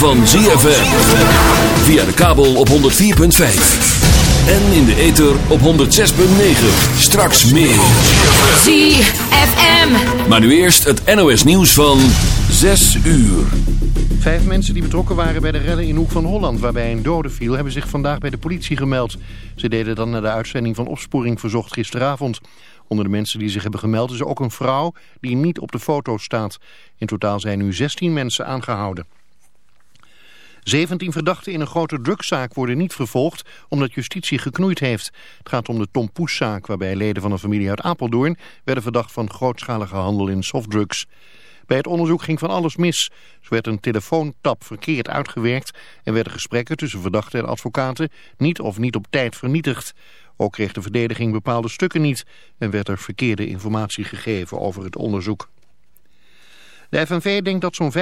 van ZFM. Via de kabel op 104.5. En in de ether op 106.9. Straks meer. ZFM. Maar nu eerst het NOS nieuws van 6 uur. Vijf mensen die betrokken waren bij de rellen in Hoek van Holland... waarbij een dode viel, hebben zich vandaag bij de politie gemeld. Ze deden dan naar de uitzending van Opsporing Verzocht gisteravond. Onder de mensen die zich hebben gemeld is ook een vrouw die niet op de foto staat. In totaal zijn nu 16 mensen aangehouden. 17 verdachten in een grote drugszaak worden niet vervolgd omdat justitie geknoeid heeft. Het gaat om de Tom Poes-zaak waarbij leden van een familie uit Apeldoorn werden verdacht van grootschalige handel in softdrugs. Bij het onderzoek ging van alles mis. Zo werd een telefoontap verkeerd uitgewerkt en werden gesprekken tussen verdachten en advocaten niet of niet op tijd vernietigd. Ook kreeg de verdediging bepaalde stukken niet en werd er verkeerde informatie gegeven over het onderzoek. De FNV denkt dat zo'n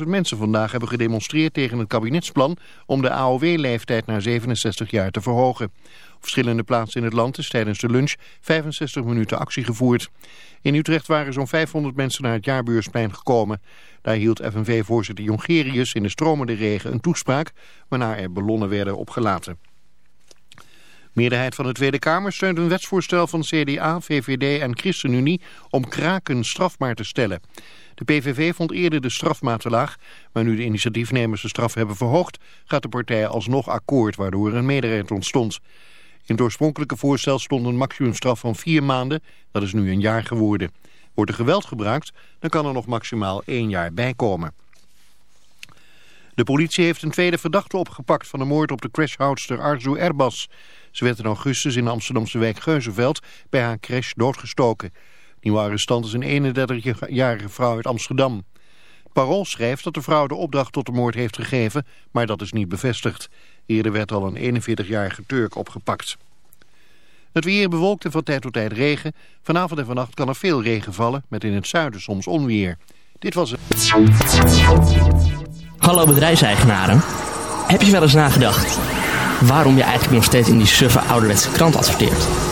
25.000 mensen vandaag hebben gedemonstreerd tegen het kabinetsplan om de AOW-leeftijd naar 67 jaar te verhogen. Op verschillende plaatsen in het land is tijdens de lunch 65 minuten actie gevoerd. In Utrecht waren zo'n 500 mensen naar het jaarbeursplein gekomen. Daar hield FNV-voorzitter Jongerius in de stromende regen een toespraak, waarna er ballonnen werden opgelaten. Meerderheid van de Tweede Kamer steunt een wetsvoorstel van CDA, VVD en ChristenUnie om kraken strafbaar te stellen. De PVV vond eerder de strafmaat te laag, maar nu de initiatiefnemers de straf hebben verhoogd, gaat de partij alsnog akkoord, waardoor een meerderheid ontstond. In het oorspronkelijke voorstel stond een maximumstraf van vier maanden. Dat is nu een jaar geworden. Wordt er geweld gebruikt, dan kan er nog maximaal één jaar bijkomen. De politie heeft een tweede verdachte opgepakt van de moord op de crashhoudster Arzu Erbas. Ze werd in augustus in de Amsterdamse wijk Geuzenveld bij haar crash doodgestoken. Nieuwe arrestant is een 31-jarige vrouw uit Amsterdam. Parool schrijft dat de vrouw de opdracht tot de moord heeft gegeven, maar dat is niet bevestigd. Eerder werd al een 41-jarige Turk opgepakt. Het weer bewolkt en van tijd tot tijd regen. Vanavond en vannacht kan er veel regen vallen, met in het zuiden soms onweer. Dit was het. Hallo bedrijfseigenaren. Heb je wel eens nagedacht waarom je eigenlijk nog steeds in die suffe ouderwetse krant adverteert?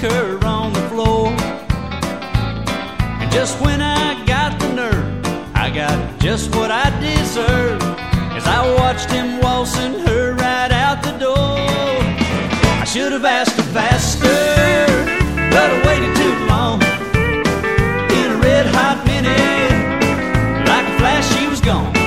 Her on the floor. And just when I got the nerve, I got just what I deserved. As I watched him waltzing her right out the door. I should have asked her faster, but I waited too long. In a red hot minute, like a flash, she was gone.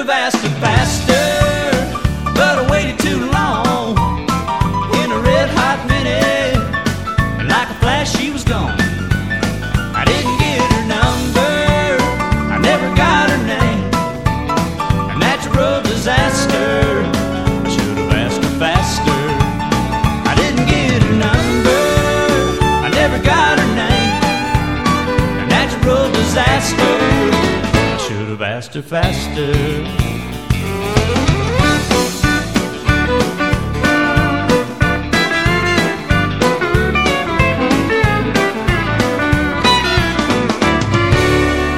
Have asked her faster, her faster.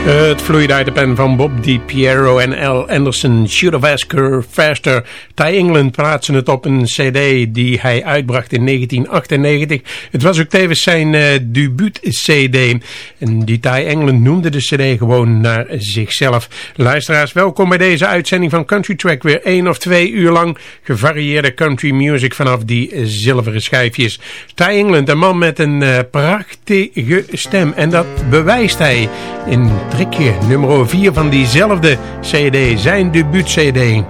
Het vloeide uit de pen van Bob DiPiero en L. Anderson. Should have asked her faster. Ty England plaatsen het op een cd die hij uitbracht in 1998. Het was ook tevens zijn uh, debuut-cd. En die Ty England noemde de cd gewoon naar zichzelf. Luisteraars, welkom bij deze uitzending van Country Track. Weer één of twee uur lang gevarieerde country music vanaf die zilveren schijfjes. Ty England, een man met een uh, prachtige stem. En dat bewijst hij in Trikje nummer 4 van diezelfde cd, zijn debuut cd.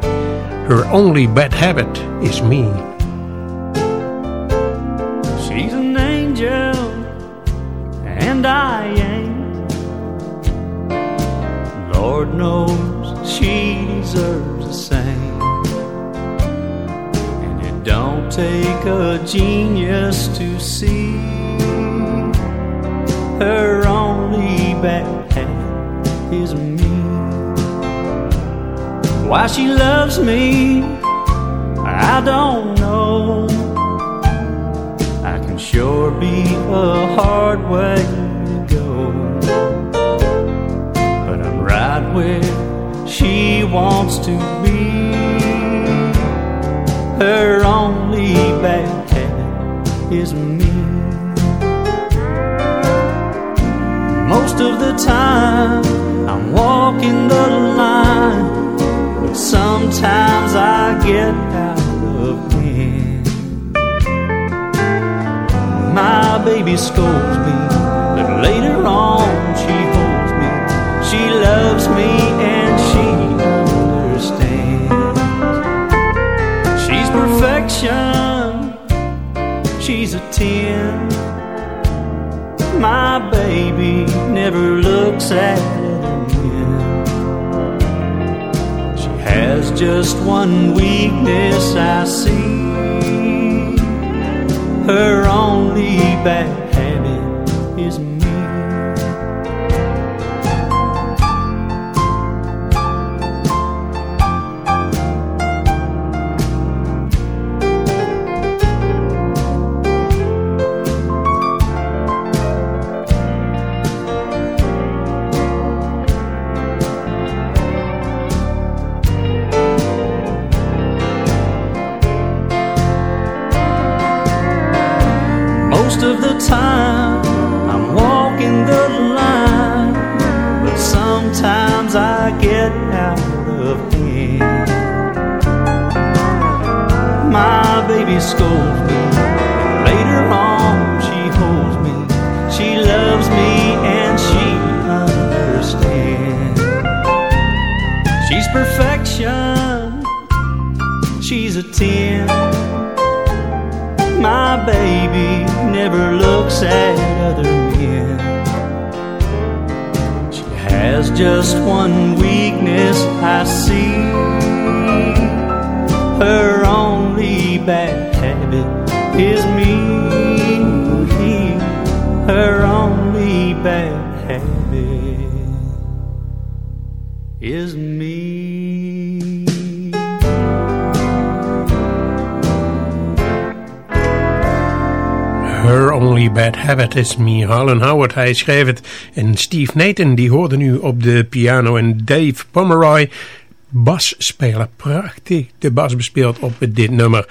Her only bad habit is me. She's an angel and I ain't. Lord knows she deserves the same. And it don't take a genius to see her only bad is me. Why she loves me, I don't know. I can sure be a hard way to go. But I'm right where she wants to be. Her only bad habit is me. Most of the time I'm walking the line, but sometimes I get out of hand. My baby scolds me, but later on she holds me. She loves me and she understands. She's perfection, she's a 10 my baby never looks at just one weakness I see. Her only bad habit is Habit is. Harlan Howard, hij schreef het. En Steve Nathan, die hoorde nu op de piano. En Dave Pomeroy, basspeler. Prachtig de bas bespeeld op dit nummer.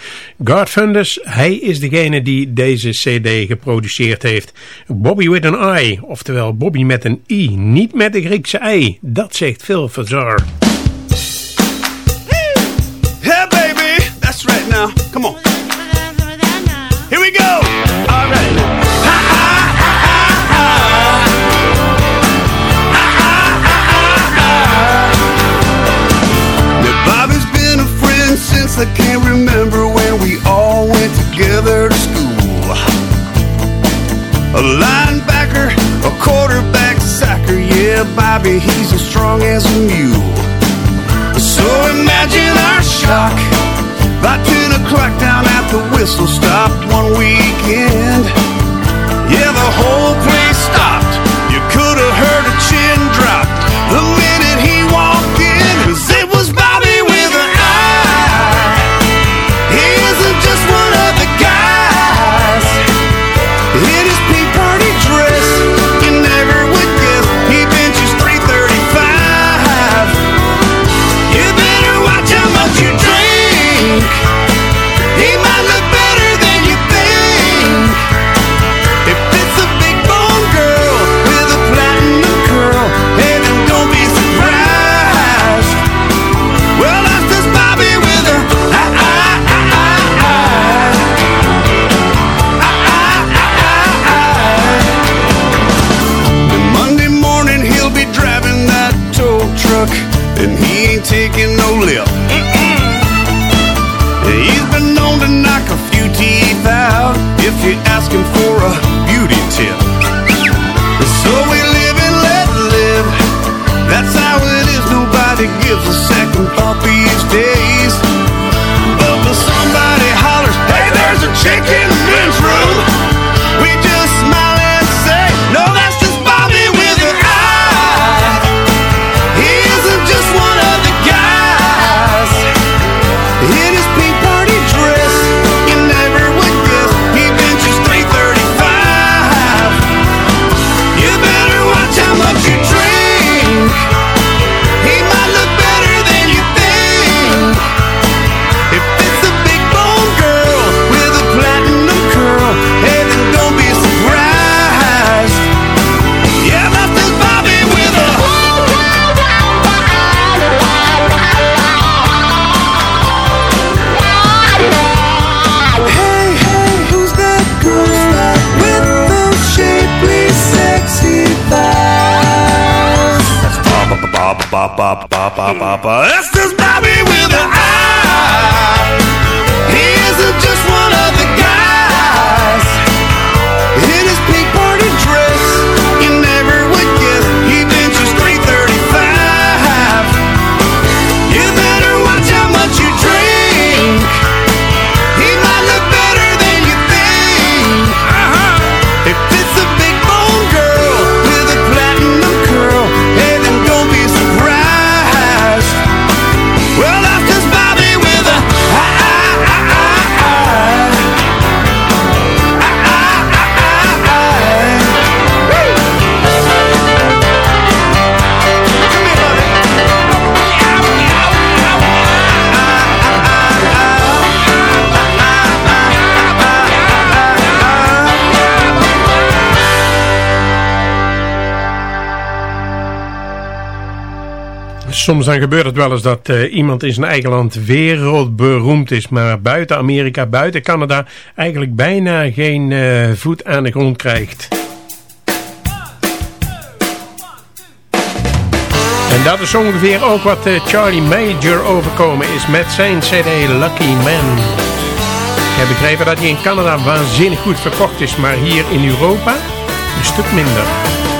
Funders, hij is degene die deze cd geproduceerd heeft. Bobby with an I, oftewel Bobby met een I, niet met de Griekse I. Dat zegt Phil Fazar. Hey baby, that's right now. Come on. Soms dan gebeurt het wel eens dat eh, iemand in zijn eigen land wereldberoemd is, maar buiten Amerika, buiten Canada, eigenlijk bijna geen eh, voet aan de grond krijgt. En dat is ongeveer ook wat eh, Charlie Major overkomen is met zijn CD Lucky Man. Ik heb begrepen dat hij in Canada waanzinnig goed verkocht is, maar hier in Europa een stuk minder.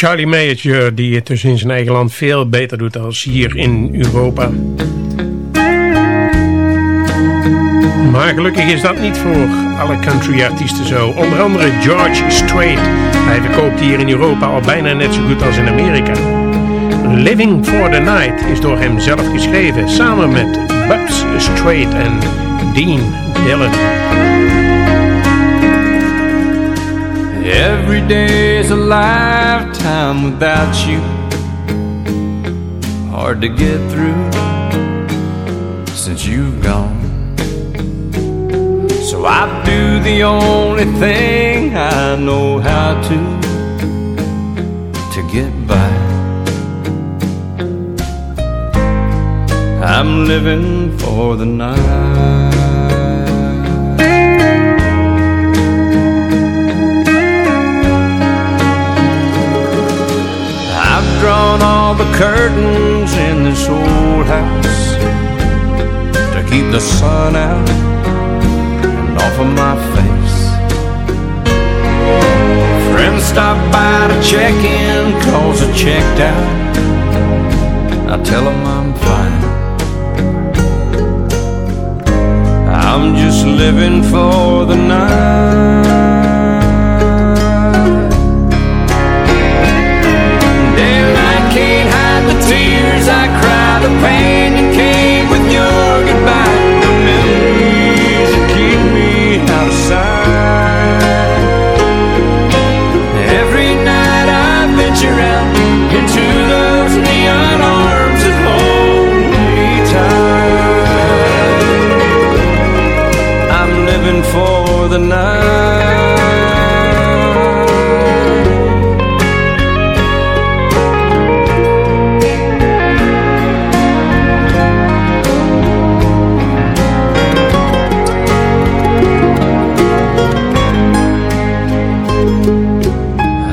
Charlie Major die het dus in zijn eigen land veel beter doet als hier in Europa. Maar gelukkig is dat niet voor alle country-artiesten zo. Onder andere George Strait. Hij verkoopt hier in Europa al bijna net zo goed als in Amerika. Living for the Night is door hem zelf geschreven, samen met Bubs Strait en Dean Dillon. Every day is a lifetime without you. Hard to get through since you've gone. So I do the only thing I know how to to get by. I'm living for the night. Drawn all the curtains in this old house to keep the sun out and off of my face. Friends stop by to check in, cause I checked out. I tell them I'm fine. I'm just living for the night. Living for the night.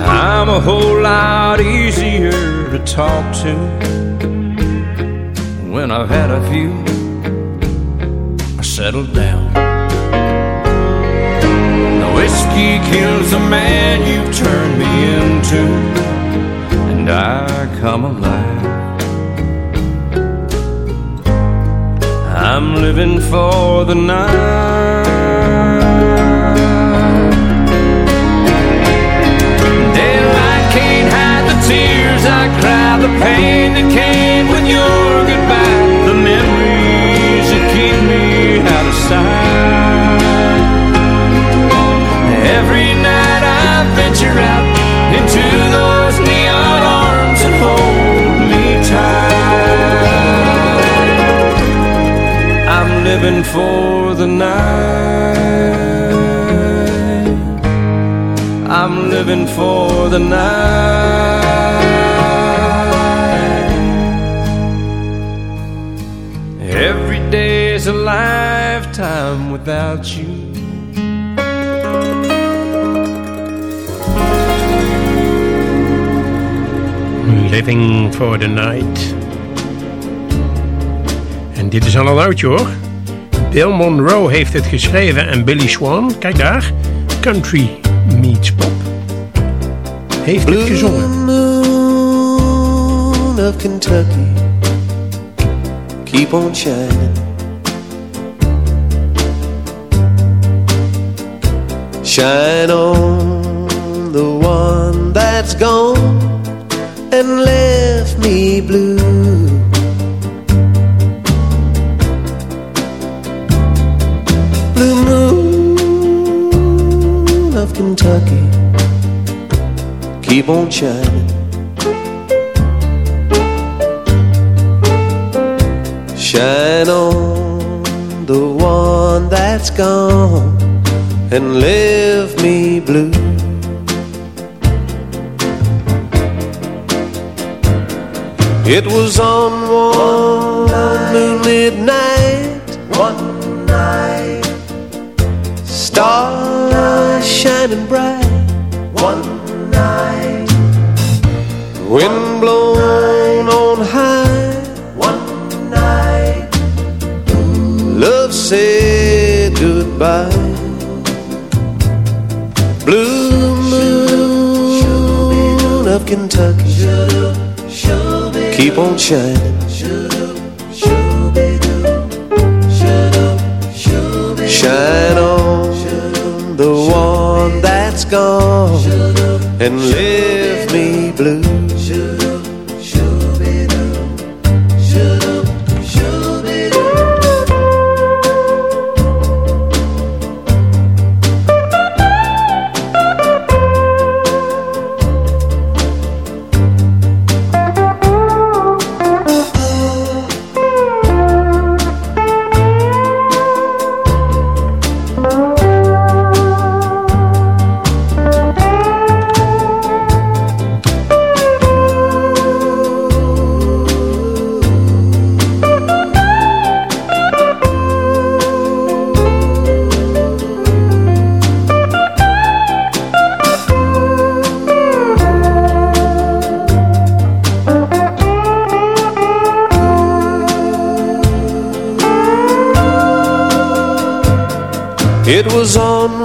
I'm a whole lot easier to talk to the night. For the Night. En dit is al een oudje hoor. Bill Monroe heeft het geschreven en Billy Swan, kijk daar, Country Meets Pop, heeft het gezongen. moon of Kentucky, keep on shining. Shine on the one that's gone and left me blue. Blue moon of Kentucky, keep on shining. Shine on the one that's gone and left me blue. It was on one moonlit night, one night, stars shining bright, one night, wind blown on high, one night, love said goodbye. Blue moon of of Kentucky. Keep on shining. Shine on the one that's gone and leave me blue. Was on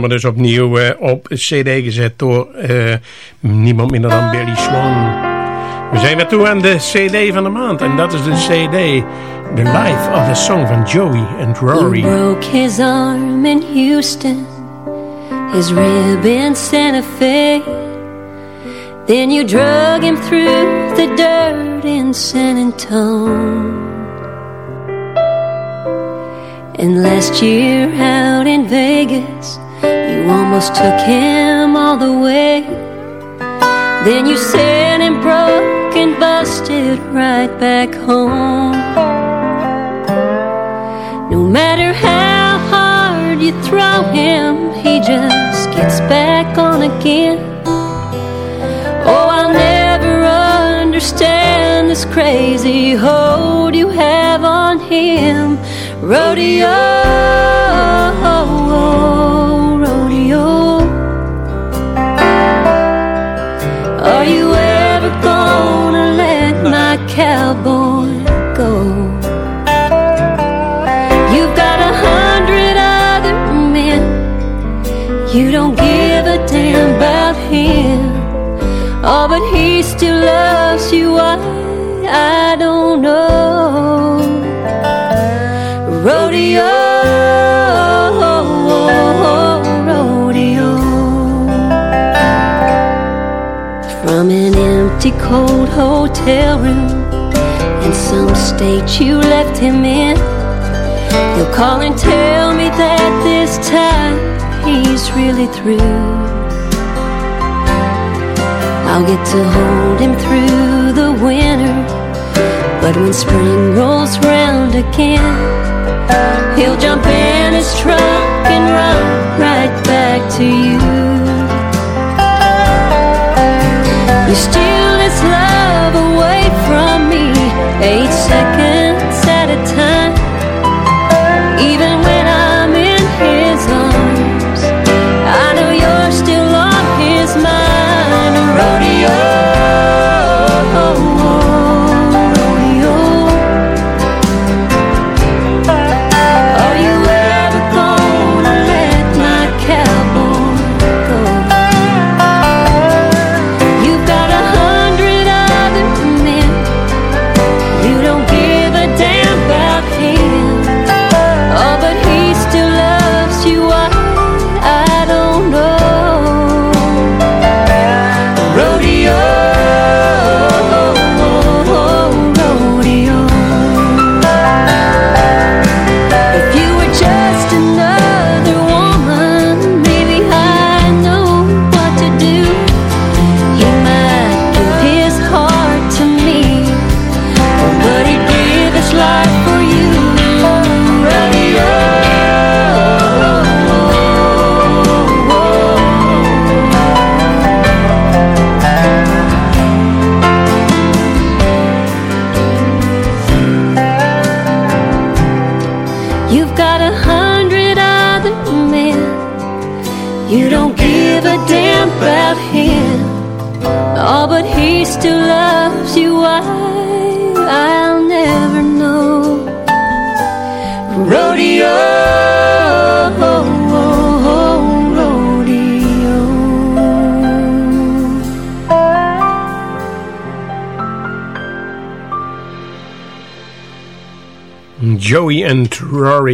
nummer dus opnieuw eh, op cd gezet door eh, niemand minder dan Billy Swan. We zijn naartoe aan de cd van de maand en dat is de cd The Life of the Song van Joey and He Rory. broke his arm in Houston, his rib in Santa Fe. Then you drug him through the dirt in San Antone. And last year out in Vegas, you almost took him all the way. Then you sent him broke and busted right back home. No matter how hard you throw him, he just gets back on again. Oh, I'll never understand this crazy hold you have on him. Rodeo. You don't give a damn about him. Oh, but he still loves you. I, I don't know. Rodeo, rodeo. From an empty, cold hotel room in some state you left him in. He'll call and tell me that this time really through. I'll get to hold him through the winter. But when spring rolls round again, he'll jump in his truck and run right back to you. You steal his love away from me, eight seconds at a time.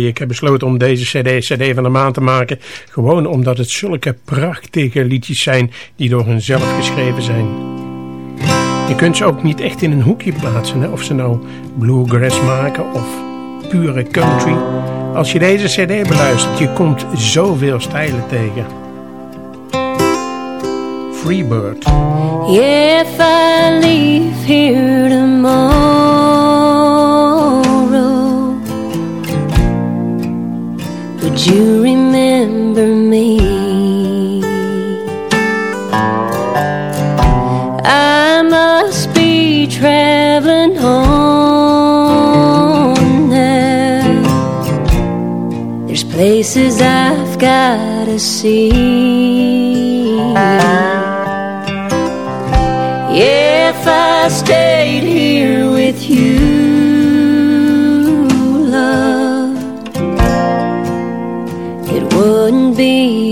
Ik heb besloten om deze cd cd van de maand te maken. Gewoon omdat het zulke prachtige liedjes zijn die door hunzelf geschreven zijn. Je kunt ze ook niet echt in een hoekje plaatsen. Of ze nou bluegrass maken of pure country. Als je deze cd beluistert, je komt zoveel stijlen tegen. Freebird. If I leave here tomorrow, would you remember me? I must be traveling on now. There's places I've gotta see.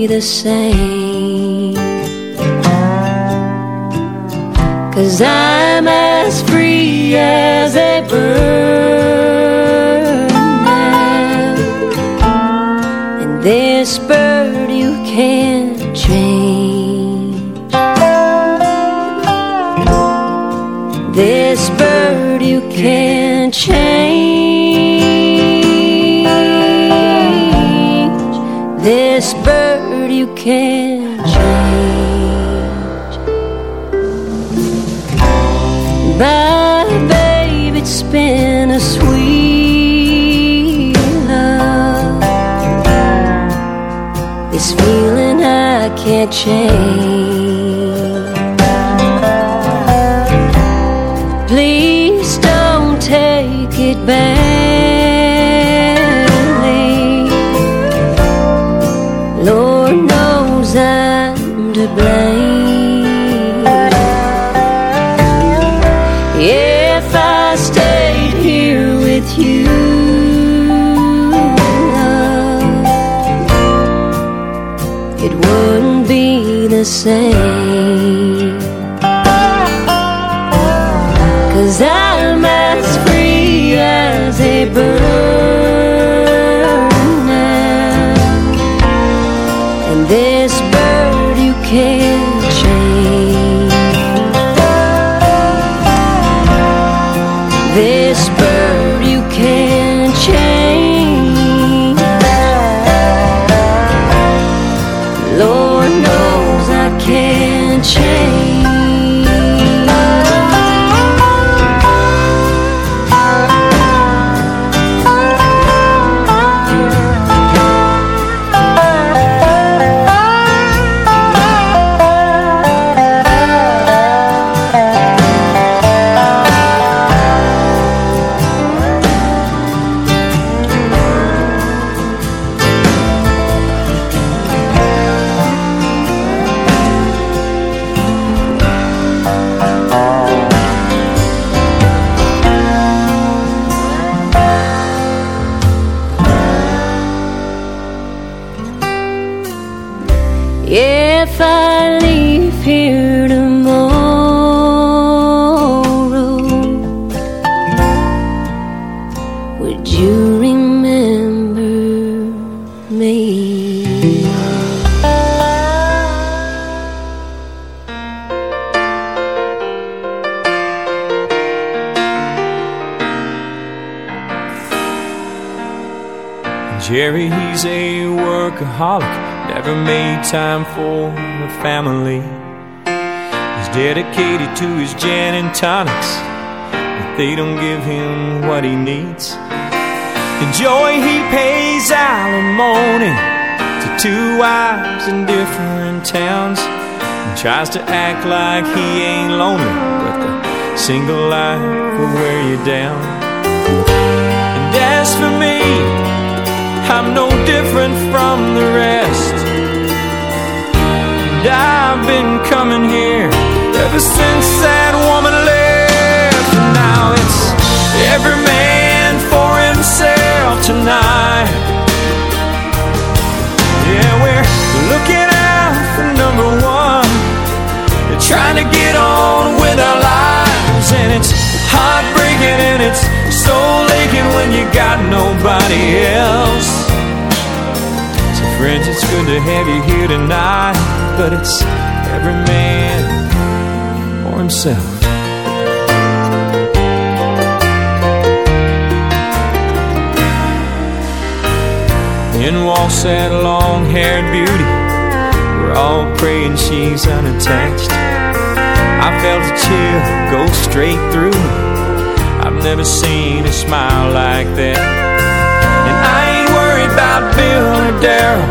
The same. Cause I'm as free as a bird now. And this bird you can't change. This bird you can't change. This bird can't change. But babe, it's been a sweet love. This feeling I can't change. The same. Jerry, he's a workaholic, never made time for the family. He's dedicated to his gin and tonics, but they don't give him what he needs. And Joy, he pays alimony to two wives in different towns and tries to act like he ain't lonely, but the single life will wear you down. And as for me, I'm no different from the rest. And I've been coming here Ever since that woman left. And now it's every man for himself tonight. Yeah, we're looking out for number one. We're trying to get on with our lives. And it's heartbreaking and it's soul aching when you got nobody else. So, friends, it's good to have you here tonight, but it's every man for himself. In walks that long haired beauty. We're all praying she's unattached. I felt a chill go straight through me. I've never seen a smile like that. And I ain't worried about Bill or Daryl.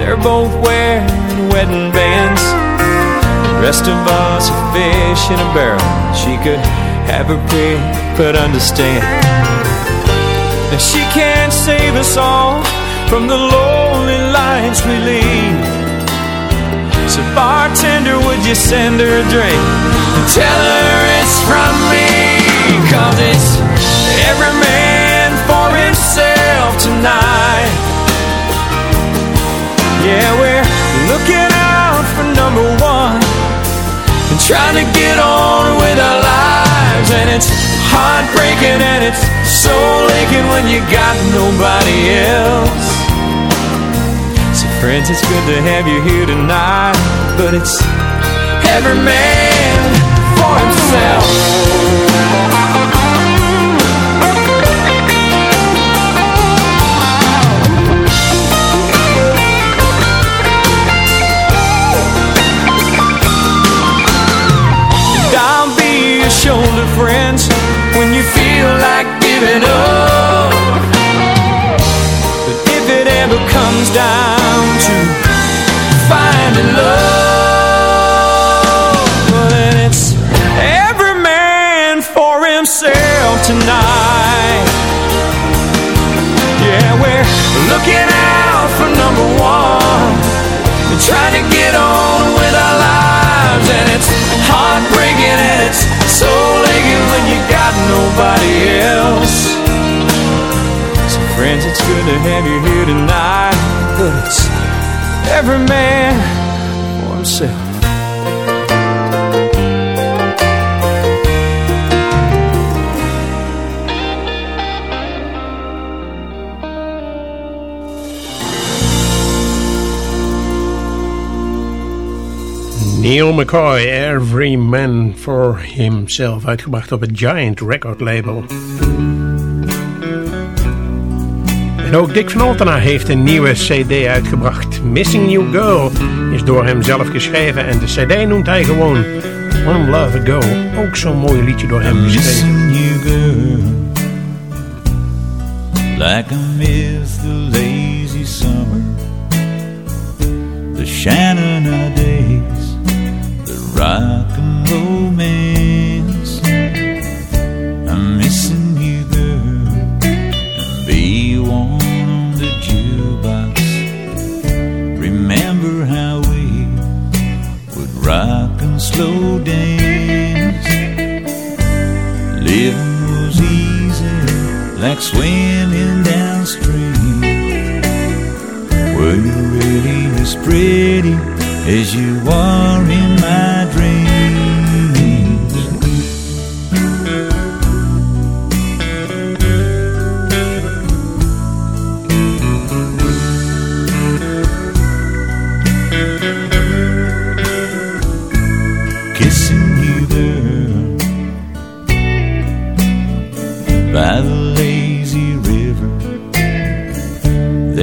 They're both wearing wedding bands. The rest of us are fish in a barrel. She could have her pick, but understand. that she can't save us all from the lonely lives we lead. So bartender, would you send her a drink and tell her it's from tonight. Yeah, we're looking out for number one and trying to get on with our lives. And it's heartbreaking and it's soul aching when you got nobody else. So, friends, it's good to have you here tonight, but it's every man for himself. Shoulder, friends, when you feel like giving up. But if it ever comes down to finding love, well, then it's every man for himself tonight. Yeah, we're looking out for number one and trying to get on with our lives. And it's heartbreaking got nobody else. So, friends, it's good to have you here tonight, but it's every man for himself. Neil McCoy, Every Man for Himself, uitgebracht op het Giant Record label. En ook Dick van Altena heeft een nieuwe cd uitgebracht. Missing You Girl is door hem zelf geschreven en de cd noemt hij gewoon One Love Ago. Ook zo'n mooi liedje door hem geschreven. You, girl. Like I miss the lazy summer, the Shannon rock and romance. I'm missing you, girl, and be one on the jukebox. Remember how we would rock and slow dance. Living was easy, like swimming downstream. Were you really as pretty as you are in my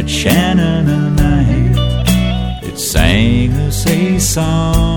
Shannon and night it sang us a song.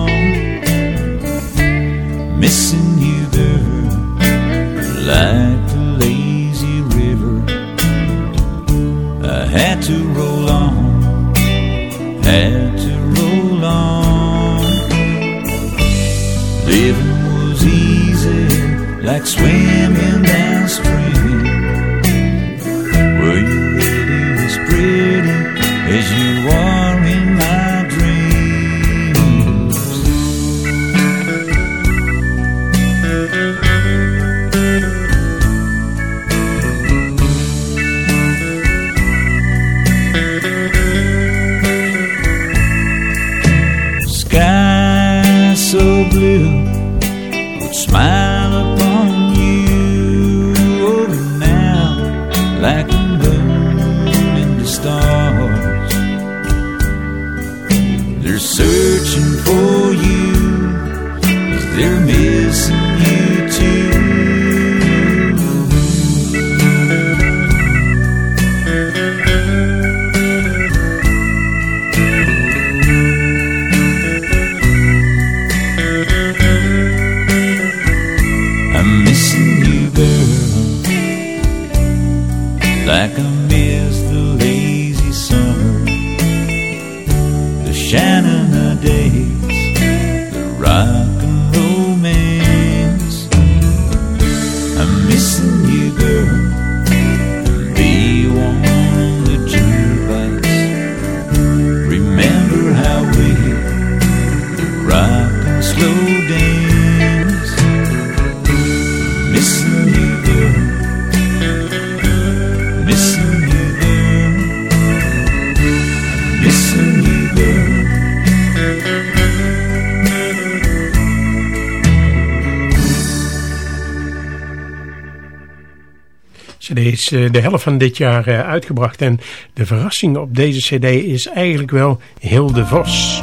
Is eh, de helft van dit jaar eh, uitgebracht. En de verrassing op deze cd is eigenlijk wel Hilde Vos.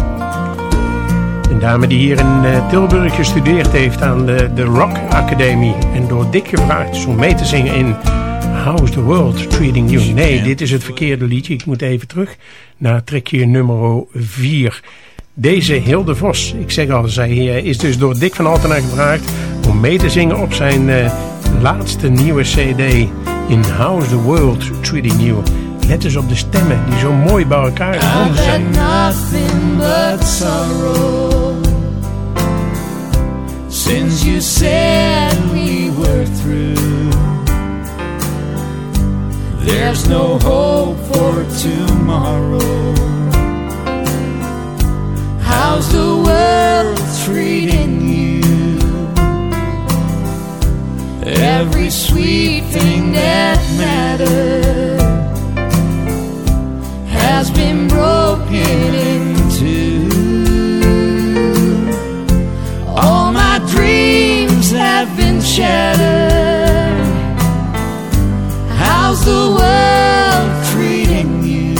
Een dame die hier in eh, Tilburg gestudeerd heeft aan de, de Rock Academy. En door Dick gevraagd is om mee te zingen in How's the World Treating You. Nee, dit is het verkeerde liedje. Ik moet even terug naar trekje nummer 4. Deze Hilde Vos, ik zeg al, zij is dus door Dick van Altena gevraagd om mee te zingen op zijn laatste nieuwe cd in How's the World Treating You. Let eens op de stemmen die zo mooi bij elkaar gevonden zijn. nothing but sorrow since you said we were through. There's no hope for tomorrow. How's the world treating you? Every sweet thing that mattered has been broken into. All my dreams have been shattered. How's the world treating you?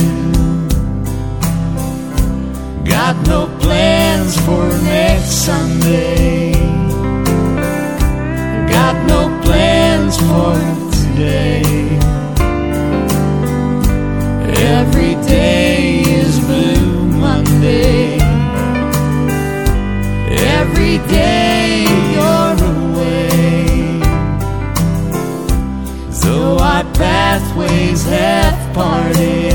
Got no plans for next Sunday. Today. Every day is Blue Monday. Every day you're away. Though our pathways have parted,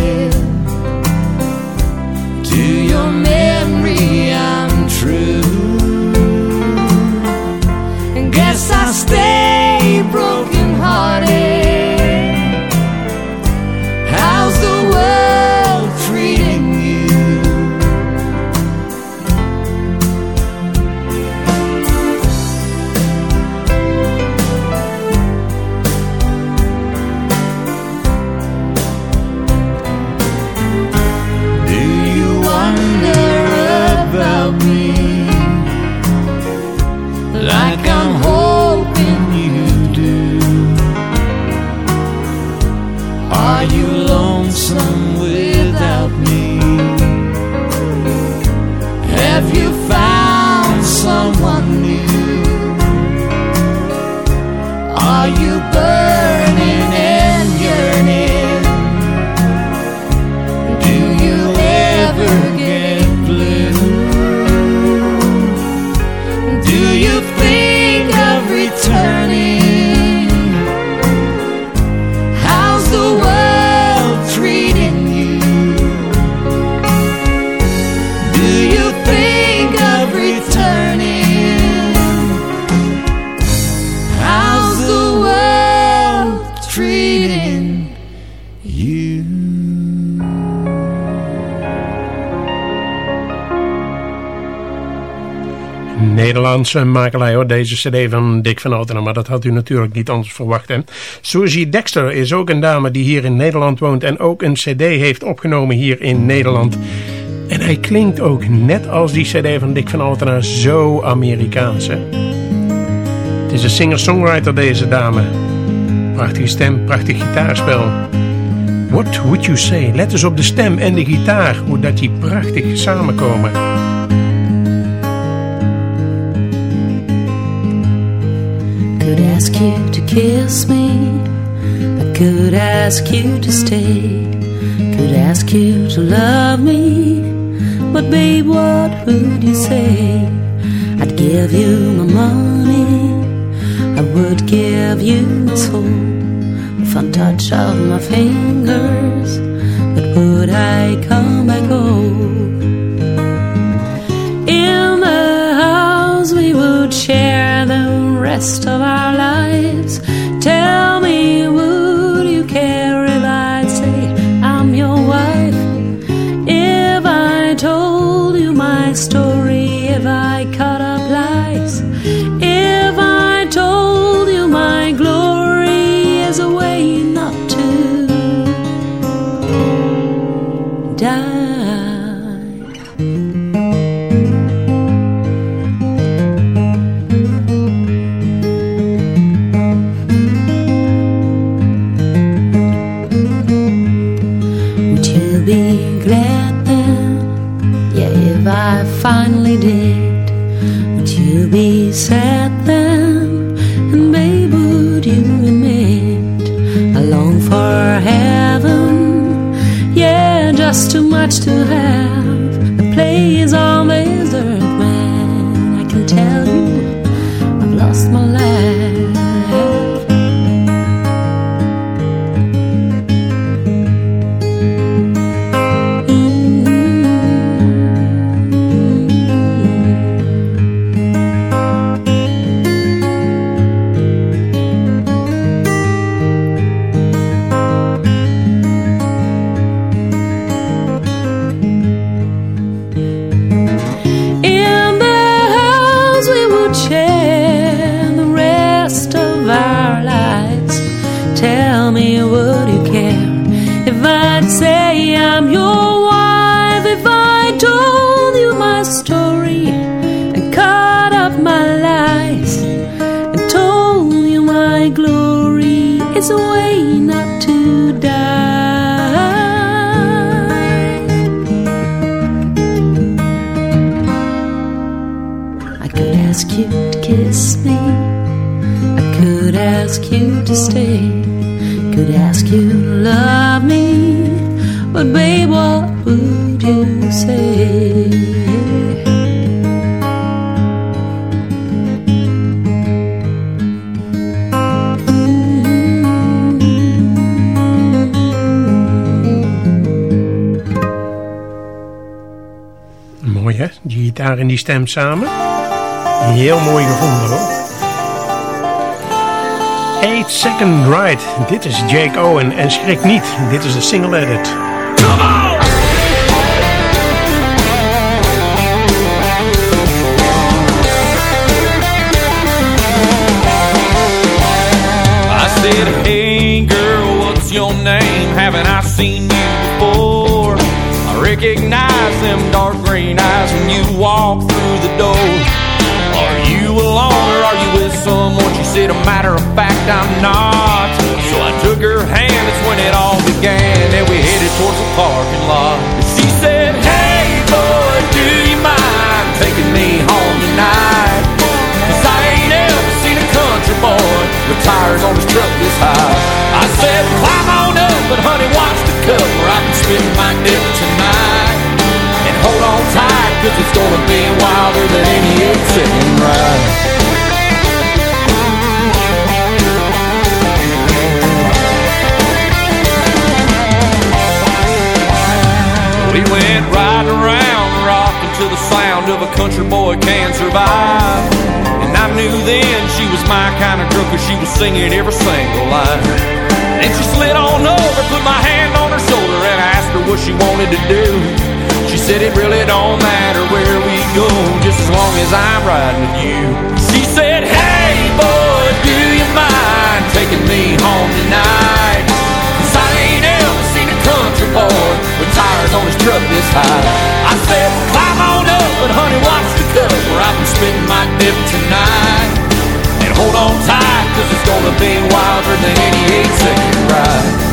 Makelij hoor, deze cd van Dick van Altena, maar dat had u natuurlijk niet anders verwacht. Hè? Susie Dexter is ook een dame die hier in Nederland woont en ook een cd heeft opgenomen hier in Nederland. En hij klinkt ook net als die cd van Dick van Altena zo Amerikaans. Hè? Het is een singer-songwriter deze dame. Prachtige stem, prachtig gitaarspel. What would you say? Let eens op de stem en de gitaar, hoe dat die prachtig samenkomen. Could ask you to kiss me. I could ask you to stay. Could ask you to love me. But babe, what would you say? I'd give you my money. I would give you my soul. The fun touch of my fingers. But would I come back home? In the house we would share the rest of our lives. Tell me, would you care if I'd say I'm your wife? If I told you my story, much to have. Gitaar en die stem samen. Heel mooi gevonden hoor. 8 Second Ride. Dit is Jake Owen en schrik niet, dit is de single edit. Recognize them dark green eyes when you walk through the door. Are you alone or are you with someone? She said, a matter of fact, I'm not. So I took her hand, that's when it all began. And we headed towards the parking lot. She said, hey boy, do you mind taking me home tonight? Cause I ain't ever seen a country boy with tires on his truck this high. I said, climb on up, but honey, watch the where I can spend my it's gonna be wilder than any eight-second ride. We went riding around the rock until the sound of a country boy can survive. And I knew then she was my kind of girl cause she was singing every single line. Then she slid on over, put my hand on her shoulder and asked her what she wanted to do. She said it really don't matter where we go, just as long as I'm riding with you. She said, hey boy, do you mind taking me home tonight? Cause I ain't ever seen a country boy with tires on his truck this high. I said, climb on up, but honey, watch the cup where I can spend my dip tonight. And hold on tight, cause it's gonna be wilder than any eight second ride.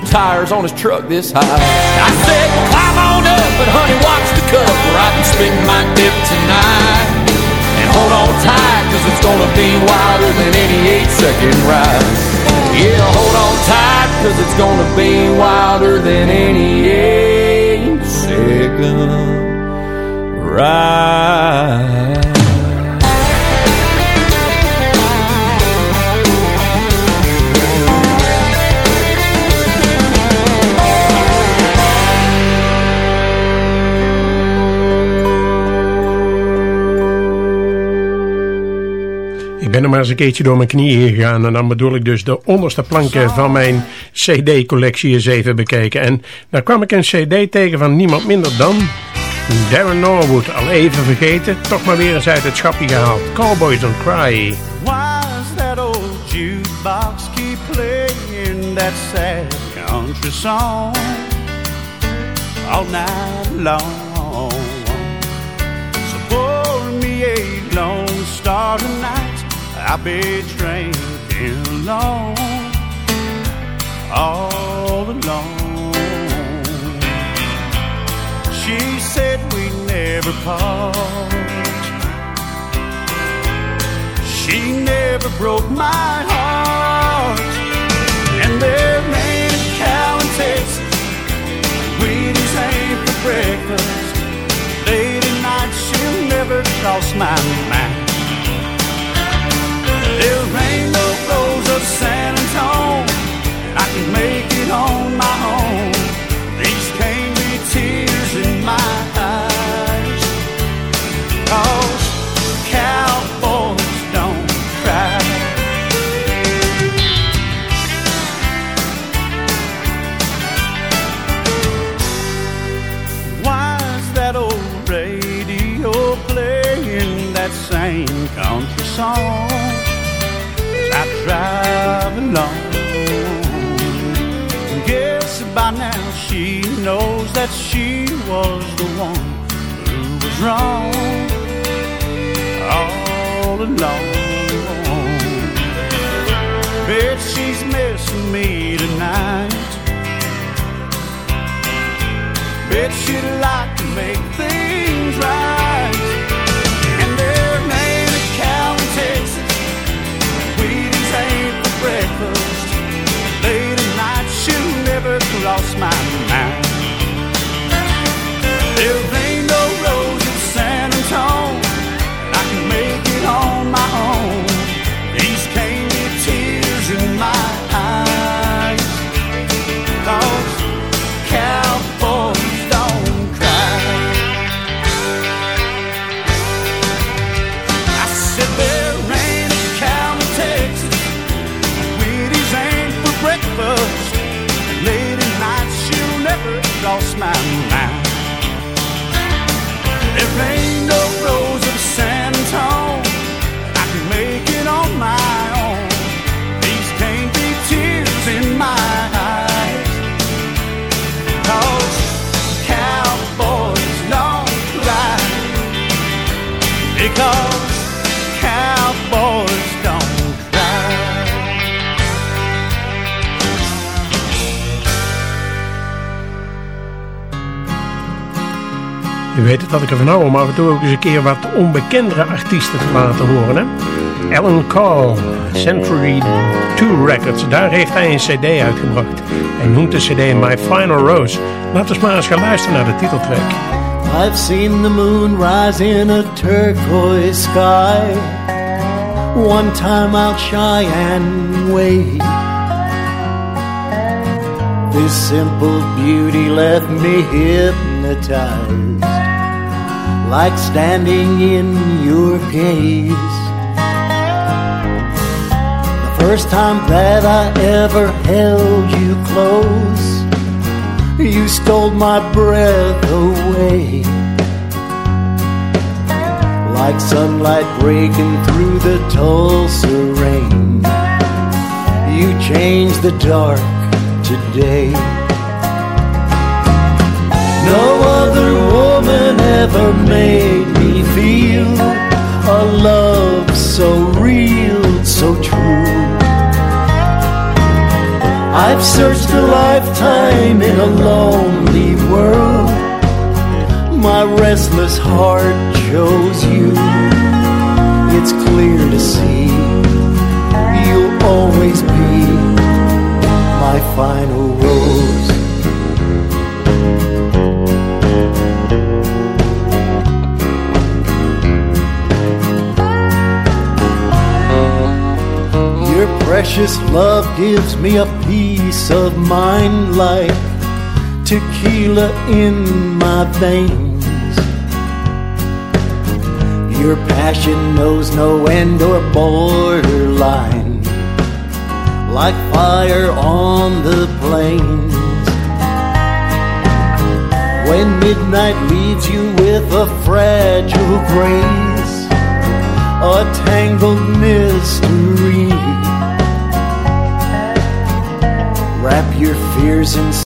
with tires on his truck this high. I said, well, climb on up, but honey, watch the cup where I can spin my dip tonight. And hold on tight, cause it's gonna be wilder than any eight second ride. Yeah, hold on tight, cause it's gonna be wilder than any eight second ride. Ben er maar eens een keertje door mijn knieën gegaan. En dan bedoel ik dus de onderste planken van mijn cd-collectie eens even bekeken. En daar kwam ik een cd tegen van niemand minder dan Darren Norwood. Al even vergeten, toch maar weer eens uit het schapje gehaald. Cowboys Don't Cry. Why's that old jukebox keep playing that sad country song all night long? So pour me a Lone Star tonight. I'll be drinking alone, all alone. She said we never part. She never broke my heart. And there ain't a cow in Texas. Wheaties ain't for breakfast. Late at night, she'll never cross my mind. There ain't no rose of San Antone. I can make it on my own. These can't be tears in my eyes. Cause cowboys don't cry. Why's that old radio playing that same country song drive along? Guess by now she knows that she was the one who was wrong all along. Bet she's missing me tonight. Bet she'd like to make things weet het dat ik ervan hou om af en toe ook eens een keer wat onbekendere artiesten te laten horen. Hè? Alan Cole, Century 2 Records, daar heeft hij een cd uitgebracht. Hij noemt de cd My Final Rose. Laten we maar eens gaan luisteren naar de titeltrack. I've seen the moon rise in a turquoise sky. One time out Cheyenne way. This simple beauty left me hypnotized, like standing in your gaze. The first time that I ever held you close. You stole my breath away. Like sunlight breaking through the Tulsa rain. You changed the dark today. Ever made me feel a love so real, so true. I've searched a lifetime in a lonely world. My restless heart chose you. It's clear to see you'll always be my final precious love gives me a peace of mind like tequila in my veins. Your passion knows no end or borderline, like fire on the plains. When midnight leaves you with a fragile grace, a tangled mystery. Your fears in